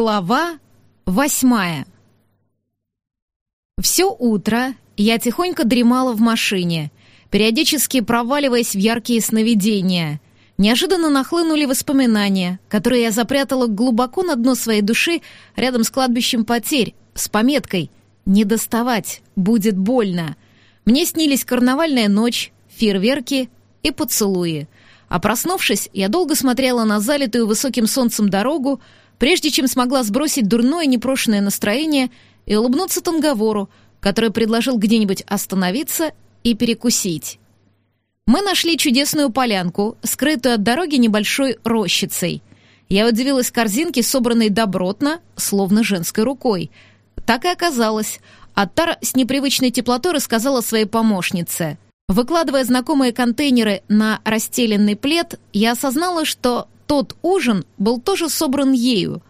Глава восьмая Все утро я тихонько дремала в машине, периодически проваливаясь в яркие сновидения. Неожиданно нахлынули воспоминания, которые я запрятала глубоко на дно своей души рядом с кладбищем потерь, с пометкой «Не доставать, будет больно». Мне снились карнавальная ночь, фейерверки и поцелуи. А проснувшись, я долго смотрела на залитую высоким солнцем дорогу, прежде чем смогла сбросить дурное непрошенное настроение и улыбнуться Танговору, который предложил где-нибудь остановиться и перекусить. Мы нашли чудесную полянку, скрытую от дороги небольшой рощицей. Я удивилась корзинке, собранной добротно, словно женской рукой. Так и оказалось. Аттар с непривычной теплотой рассказала своей помощнице. Выкладывая знакомые контейнеры на расстеленный плед, я осознала, что тот ужин был тоже собран ею.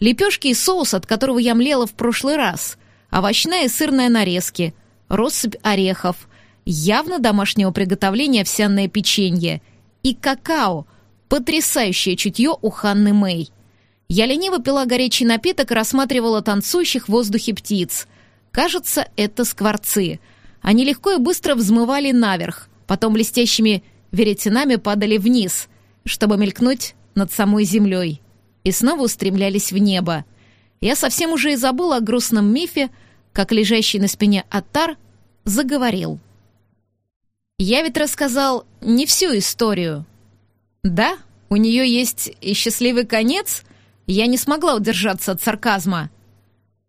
Лепешки и соус, от которого я млела в прошлый раз, овощная и сырная нарезки, россыпь орехов, явно домашнего приготовления овсяное печенье и какао, потрясающее чутье у Ханны Мэй. Я лениво пила горячий напиток и рассматривала танцующих в воздухе птиц. Кажется, это скворцы. Они легко и быстро взмывали наверх, потом блестящими веретенами падали вниз, чтобы мелькнуть над самой землей и снова устремлялись в небо. Я совсем уже и забыла о грустном мифе, как лежащий на спине Аттар заговорил. Я ведь рассказал не всю историю. Да, у нее есть и счастливый конец. Я не смогла удержаться от сарказма.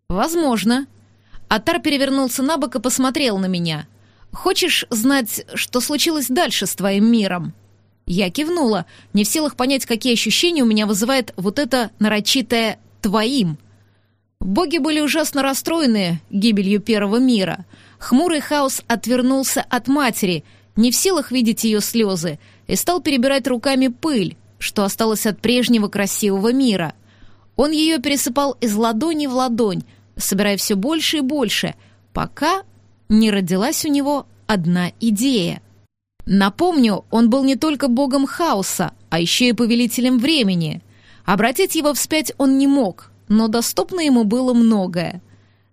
Возможно. Атар перевернулся на бок и посмотрел на меня. Хочешь знать, что случилось дальше с твоим миром? Я кивнула, не в силах понять, какие ощущения у меня вызывает вот это нарочитое «твоим». Боги были ужасно расстроены гибелью первого мира. Хмурый хаос отвернулся от матери, не в силах видеть ее слезы, и стал перебирать руками пыль, что осталось от прежнего красивого мира. Он ее пересыпал из ладони в ладонь, собирая все больше и больше, пока не родилась у него одна идея. Напомню, он был не только богом хаоса, а еще и повелителем времени. Обратить его вспять он не мог, но доступно ему было многое.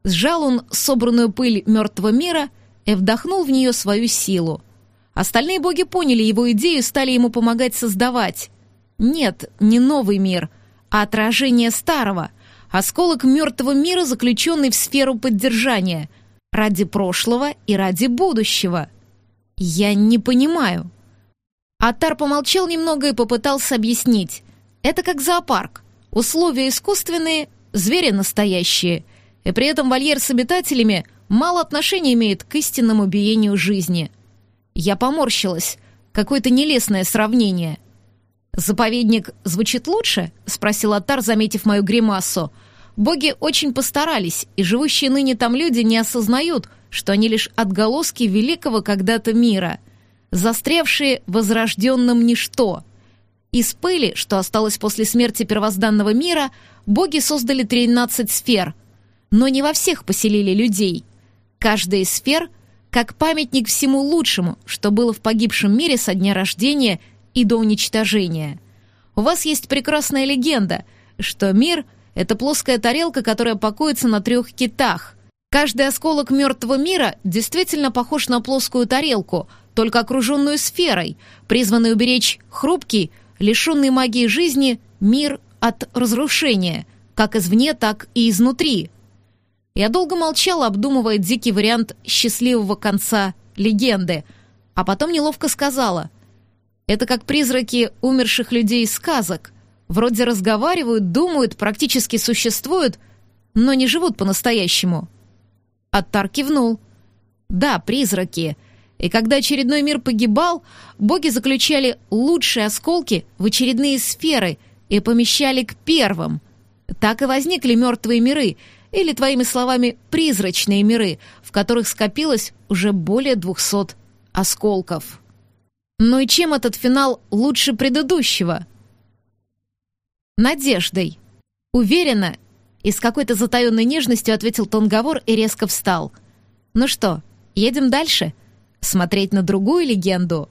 Сжал он собранную пыль мертвого мира и вдохнул в нее свою силу. Остальные боги поняли его идею и стали ему помогать создавать. Нет, не новый мир, а отражение старого, осколок мертвого мира, заключенный в сферу поддержания, ради прошлого и ради будущего — «Я не понимаю». Атар помолчал немного и попытался объяснить. «Это как зоопарк. Условия искусственные, звери настоящие. И при этом вольер с обитателями мало отношения имеет к истинному биению жизни». Я поморщилась. Какое-то нелестное сравнение. «Заповедник звучит лучше?» — спросил Атар, заметив мою гримасу. «Боги очень постарались, и живущие ныне там люди не осознают, что они лишь отголоски великого когда-то мира, застрявшие в возрожденном ничто. Из пыли, что осталось после смерти первозданного мира, боги создали 13 сфер, но не во всех поселили людей. Каждая из сфер — как памятник всему лучшему, что было в погибшем мире со дня рождения и до уничтожения. У вас есть прекрасная легенда, что мир — это плоская тарелка, которая покоится на трех китах — Каждый осколок мертвого мира действительно похож на плоскую тарелку, только окруженную сферой, призванной уберечь хрупкий, лишенный магии жизни, мир от разрушения, как извне, так и изнутри. Я долго молчала, обдумывая дикий вариант счастливого конца легенды, а потом неловко сказала. Это как призраки умерших людей из сказок. Вроде разговаривают, думают, практически существуют, но не живут по-настоящему. Аттар кивнул. «Да, призраки. И когда очередной мир погибал, боги заключали лучшие осколки в очередные сферы и помещали к первым. Так и возникли мертвые миры, или, твоими словами, призрачные миры, в которых скопилось уже более двухсот осколков. Ну и чем этот финал лучше предыдущего? Надеждой. Уверена, и с какой-то затаенной нежностью ответил Тонговор и резко встал. «Ну что, едем дальше? Смотреть на другую легенду?»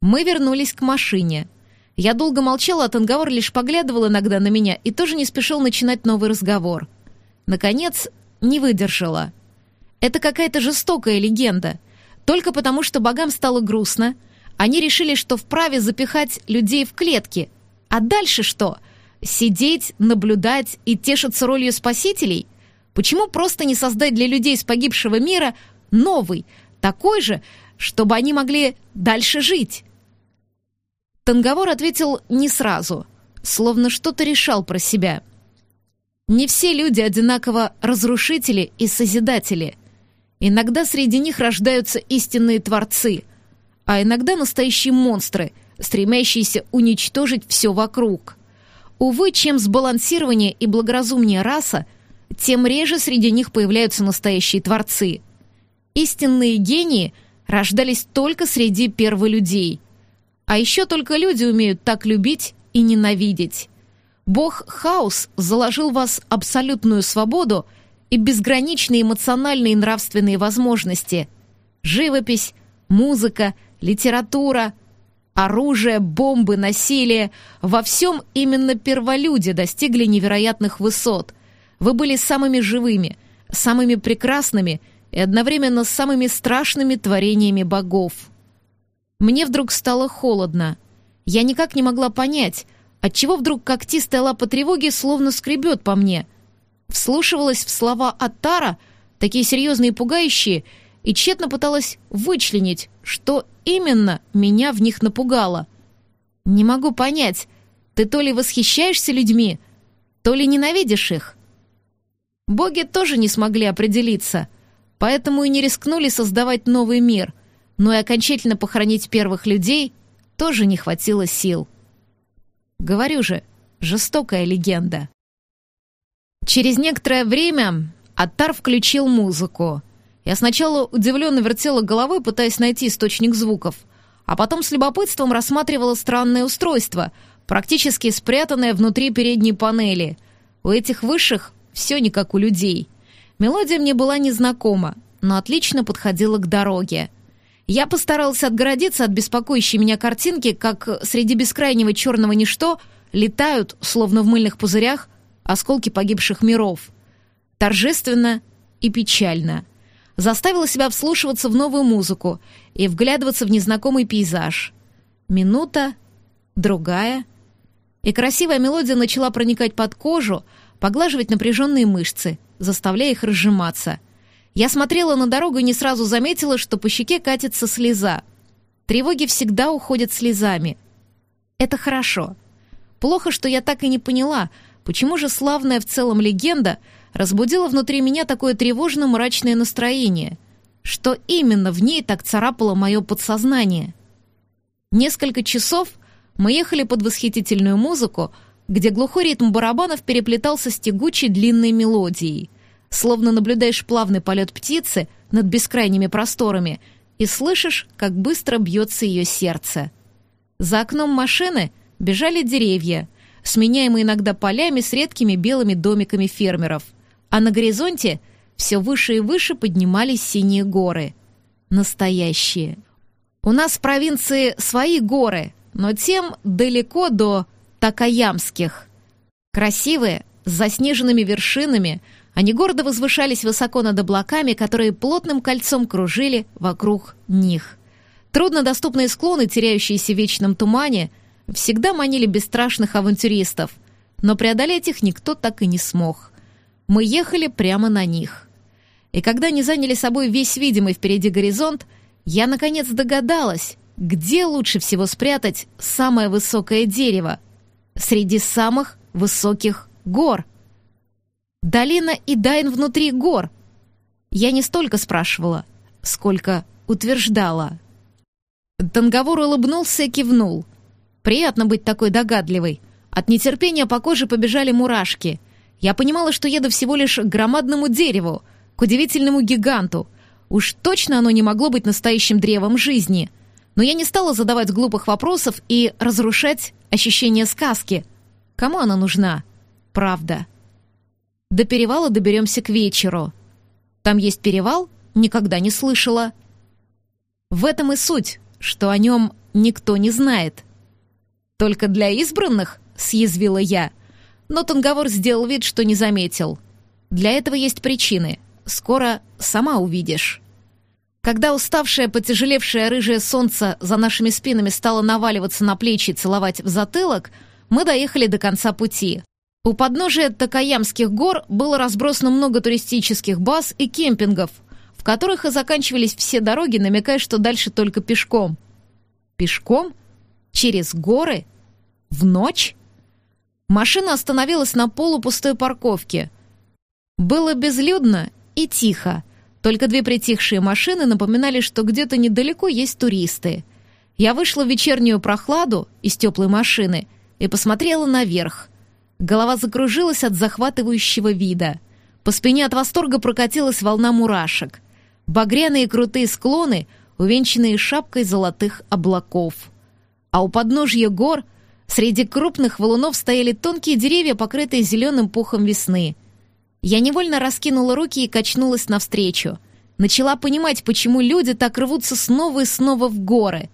Мы вернулись к машине. Я долго молчала, а Танговор лишь поглядывал иногда на меня и тоже не спешил начинать новый разговор. Наконец, не выдержала. Это какая-то жестокая легенда. Только потому, что богам стало грустно, они решили, что вправе запихать людей в клетки. А дальше что? Сидеть, наблюдать и тешиться ролью спасителей? Почему просто не создать для людей с погибшего мира новый, такой же, чтобы они могли дальше жить? Танговор ответил не сразу, словно что-то решал про себя. Не все люди одинаково разрушители и созидатели. Иногда среди них рождаются истинные творцы, а иногда настоящие монстры, стремящиеся уничтожить все вокруг. Увы, чем сбалансированнее и благоразумнее раса, тем реже среди них появляются настоящие творцы. Истинные гении рождались только среди перволюдей, а еще только люди умеют так любить и ненавидеть. Бог Хаос заложил в вас абсолютную свободу и безграничные эмоциональные и нравственные возможности. Живопись, музыка, литература, оружие, бомбы, насилие — во всем именно перволюди достигли невероятных высот. Вы были самыми живыми, самыми прекрасными и одновременно самыми страшными творениями богов. Мне вдруг стало холодно. Я никак не могла понять, отчего вдруг когтистая лапа тревоги словно скребет по мне. Вслушивалась в слова Аттара, такие серьезные и пугающие, и тщетно пыталась вычленить, что именно меня в них напугало. Не могу понять, ты то ли восхищаешься людьми, то ли ненавидишь их. Боги тоже не смогли определиться, поэтому и не рискнули создавать новый мир — но и окончательно похоронить первых людей тоже не хватило сил. Говорю же, жестокая легенда. Через некоторое время Аттар включил музыку. Я сначала удивленно вертела головой, пытаясь найти источник звуков, а потом с любопытством рассматривала странное устройство, практически спрятанное внутри передней панели. У этих высших все не как у людей. Мелодия мне была незнакома, но отлично подходила к дороге. Я постарался отгородиться от беспокоящей меня картинки, как среди бескрайнего черного ничто летают, словно в мыльных пузырях, осколки погибших миров. Торжественно и печально. Заставила себя вслушиваться в новую музыку и вглядываться в незнакомый пейзаж. Минута, другая, и красивая мелодия начала проникать под кожу, поглаживать напряженные мышцы, заставляя их разжиматься — я смотрела на дорогу и не сразу заметила, что по щеке катится слеза. Тревоги всегда уходят слезами. Это хорошо. Плохо, что я так и не поняла, почему же славная в целом легенда разбудила внутри меня такое тревожно-мрачное настроение. Что именно в ней так царапало мое подсознание? Несколько часов мы ехали под восхитительную музыку, где глухой ритм барабанов переплетался с тягучей длинной мелодией словно наблюдаешь плавный полет птицы над бескрайними просторами и слышишь, как быстро бьется ее сердце. За окном машины бежали деревья, сменяемые иногда полями с редкими белыми домиками фермеров, а на горизонте все выше и выше поднимались синие горы. Настоящие. У нас в провинции свои горы, но тем далеко до Такаямских. Красивые, с заснеженными вершинами – они гордо возвышались высоко над облаками, которые плотным кольцом кружили вокруг них. Труднодоступные склоны, теряющиеся в вечном тумане, всегда манили бесстрашных авантюристов, но преодолеть их никто так и не смог. Мы ехали прямо на них. И когда они заняли собой весь видимый впереди горизонт, я наконец догадалась, где лучше всего спрятать самое высокое дерево среди самых высоких гор — Долина и Дайн внутри гор. Я не столько спрашивала, сколько утверждала. Танговор улыбнулся и кивнул. Приятно быть такой догадливой. От нетерпения по коже побежали мурашки. Я понимала, что еду всего лишь к громадному дереву, к удивительному гиганту. Уж точно оно не могло быть настоящим древом жизни. Но я не стала задавать глупых вопросов и разрушать ощущение сказки. Кому она нужна? Правда. До перевала доберемся к вечеру. Там есть перевал? Никогда не слышала. В этом и суть, что о нем никто не знает. «Только для избранных?» — съязвила я. Но Танговор сделал вид, что не заметил. «Для этого есть причины. Скоро сама увидишь». Когда уставшее, потяжелевшее рыжее солнце за нашими спинами стало наваливаться на плечи и целовать в затылок, мы доехали до конца пути. У подножия Такаямских гор было разбросано много туристических баз и кемпингов, в которых и заканчивались все дороги, намекая, что дальше только пешком. Пешком? Через горы? В ночь? Машина остановилась на полупустой парковке. Было безлюдно и тихо. Только две притихшие машины напоминали, что где-то недалеко есть туристы. Я вышла в вечернюю прохладу из теплой машины и посмотрела наверх. Голова закружилась от захватывающего вида. По спине от восторга прокатилась волна мурашек. Багряные крутые склоны, увенчанные шапкой золотых облаков. А у подножья гор среди крупных валунов стояли тонкие деревья, покрытые зеленым пухом весны — я невольно раскинула руки и качнулась навстречу. Начала понимать, почему люди так рвутся снова и снова в горы.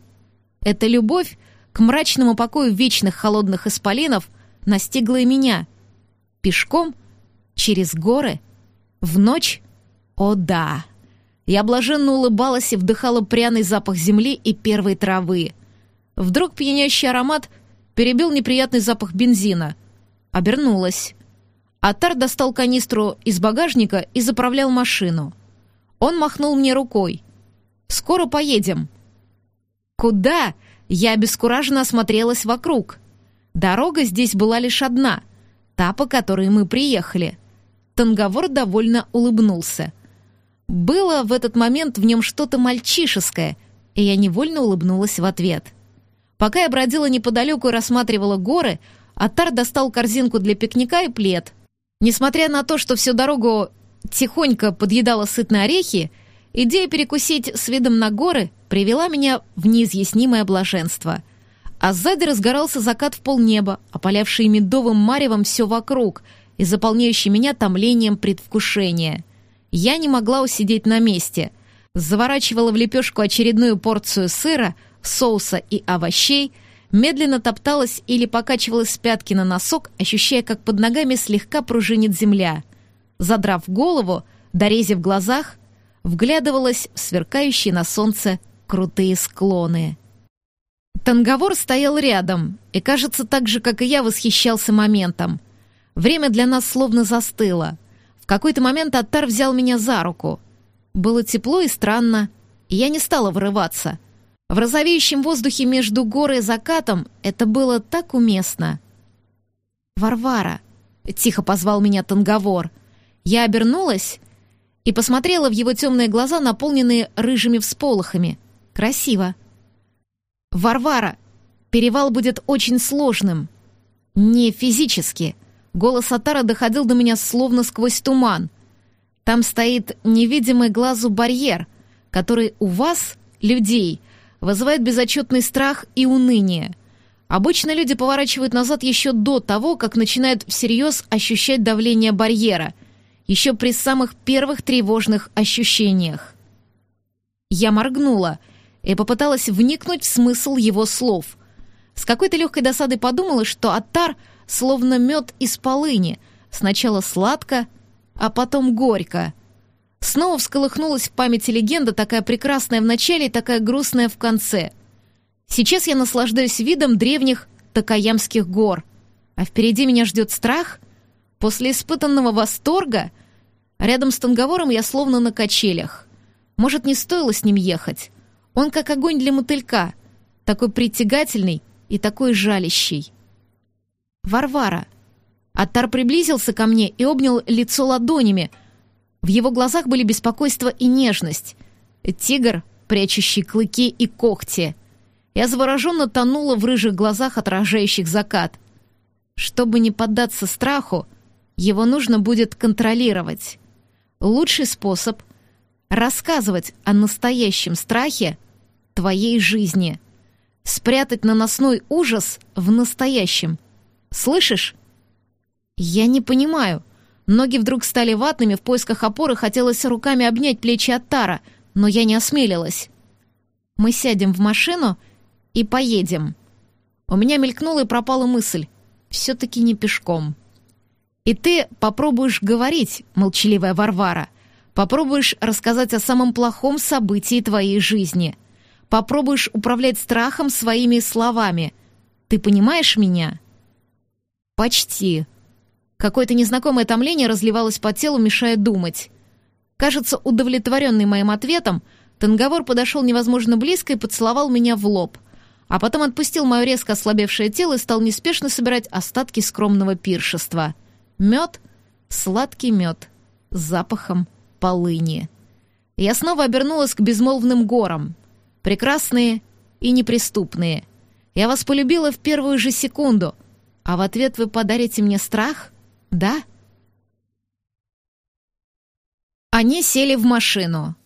Эта любовь к мрачному покою вечных холодных исполинов настигла и меня. Пешком? Через горы? В ночь? О да! Я блаженно улыбалась и вдыхала пряный запах земли и первой травы. Вдруг пьянящий аромат перебил неприятный запах бензина. Обернулась. Атар достал канистру из багажника и заправлял машину. Он махнул мне рукой. «Скоро поедем». «Куда?» Я обескураженно осмотрелась вокруг. Дорога здесь была лишь одна, та, по которой мы приехали. Танговор довольно улыбнулся. Было в этот момент в нем что-то мальчишеское, и я невольно улыбнулась в ответ. Пока я бродила неподалеку и рассматривала горы, Атар достал корзинку для пикника и плед — Несмотря на то, что всю дорогу тихонько подъедала сытные орехи, идея перекусить с видом на горы привела меня в неизъяснимое блаженство. А сзади разгорался закат в полнеба, опалявший медовым маревом все вокруг и заполняющий меня томлением предвкушения. Я не могла усидеть на месте. Заворачивала в лепешку очередную порцию сыра, соуса и овощей — медленно топталась или покачивалась с пятки на носок, ощущая, как под ногами слегка пружинит земля. Задрав голову, дорезив глазах, вглядывалась в сверкающие на солнце крутые склоны. Танговор стоял рядом и, кажется, так же, как и я, восхищался моментом. Время для нас словно застыло. В какой-то момент Аттар взял меня за руку. Было тепло и странно, и я не стала вырываться — в розовеющем воздухе между горой и закатом это было так уместно. «Варвара!» — тихо позвал меня Танговор. Я обернулась и посмотрела в его темные глаза, наполненные рыжими всполохами. Красиво. «Варвара! Перевал будет очень сложным. Не физически». Голос Атара доходил до меня словно сквозь туман. Там стоит невидимый глазу барьер, который у вас, людей, вызывает безотчетный страх и уныние. Обычно люди поворачивают назад еще до того, как начинают всерьез ощущать давление барьера, еще при самых первых тревожных ощущениях. Я моргнула и попыталась вникнуть в смысл его слов. С какой-то легкой досадой подумала, что Аттар словно мед из полыни, сначала сладко, а потом горько — Снова всколыхнулась в памяти легенда, такая прекрасная в начале и такая грустная в конце. Сейчас я наслаждаюсь видом древних Такаямских гор, а впереди меня ждет страх. После испытанного восторга рядом с Танговором я словно на качелях. Может, не стоило с ним ехать? Он как огонь для мотылька, такой притягательный и такой жалящий. Варвара. Аттар приблизился ко мне и обнял лицо ладонями, в его глазах были беспокойство и нежность. Тигр, прячущий клыки и когти. Я завороженно тонула в рыжих глазах, отражающих закат. Чтобы не поддаться страху, его нужно будет контролировать. Лучший способ — рассказывать о настоящем страхе твоей жизни. Спрятать наносной ужас в настоящем. Слышишь? Я не понимаю — Ноги вдруг стали ватными, в поисках опоры хотелось руками обнять плечи Аттара, но я не осмелилась. «Мы сядем в машину и поедем». У меня мелькнула и пропала мысль. Все-таки не пешком. И ты попробуешь говорить, молчаливая Варвара. Попробуешь рассказать о самом плохом событии твоей жизни. Попробуешь управлять страхом своими словами. Ты понимаешь меня? Почти. Какое-то незнакомое томление разливалось по телу, мешая думать. Кажется, удовлетворенный моим ответом, Танговор подошел невозможно близко и поцеловал меня в лоб, а потом отпустил мое резко ослабевшее тело и стал неспешно собирать остатки скромного пиршества. Мед, сладкий мед, с запахом полыни. Я снова обернулась к безмолвным горам. Прекрасные и неприступные. Я вас полюбила в первую же секунду, а в ответ вы подарите мне страх — да?» Они сели в машину.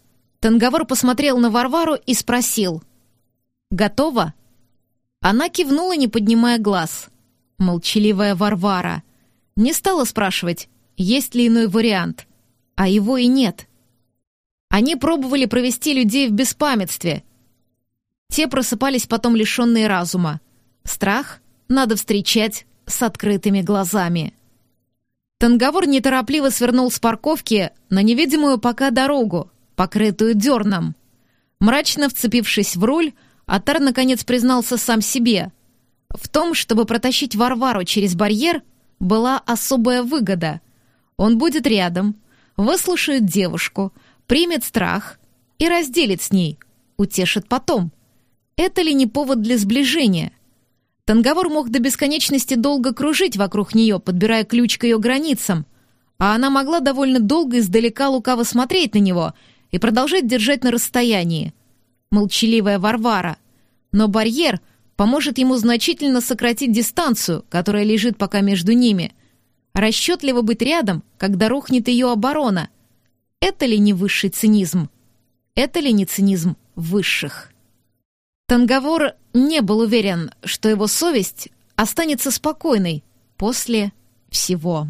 Танговор посмотрел на Варвару и спросил. «Готова?» Она кивнула, не поднимая глаз. Молчаливая Варвара. Не стала спрашивать, есть ли иной вариант. А его и нет. Они пробовали провести людей в беспамятстве. Те просыпались потом лишенные разума. Страх надо встречать с открытыми глазами. Танговор неторопливо свернул с парковки на невидимую пока дорогу, покрытую дерном. Мрачно вцепившись в руль, Атар наконец признался сам себе. В том, чтобы протащить Варвару через барьер, была особая выгода. Он будет рядом, выслушает девушку, примет страх и разделит с ней, утешит потом. Это ли не повод для сближения — Танговор мог до бесконечности долго кружить вокруг нее, подбирая ключ к ее границам, а она могла довольно долго издалека лукаво смотреть на него и продолжать держать на расстоянии. Молчаливая Варвара. Но барьер поможет ему значительно сократить дистанцию, которая лежит пока между ними. Расчетливо быть рядом, когда рухнет ее оборона. Это ли не высший цинизм? Это ли не цинизм высших? Танговор не был уверен, что его совесть останется спокойной после всего.